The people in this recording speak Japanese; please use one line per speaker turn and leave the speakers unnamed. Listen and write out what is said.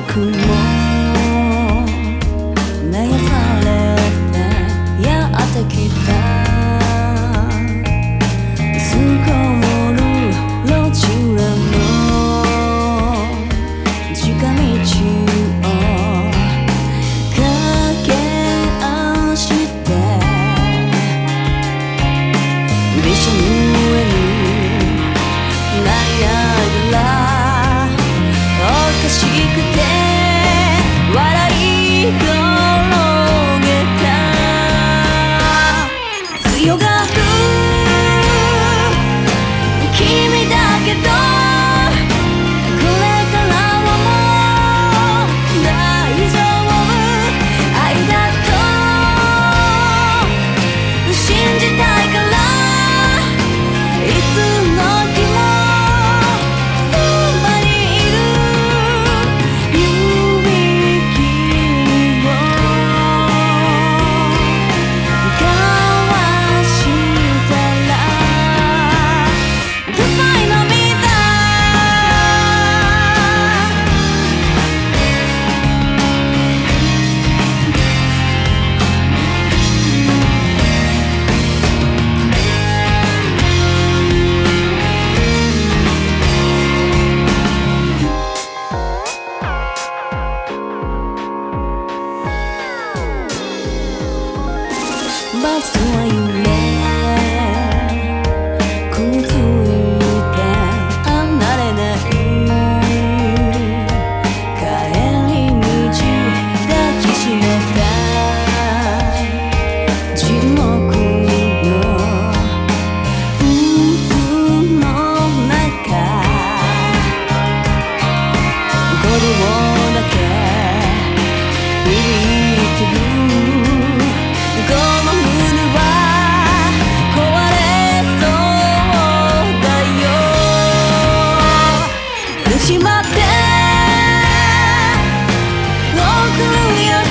kuin moni. た強が ask I. って。よ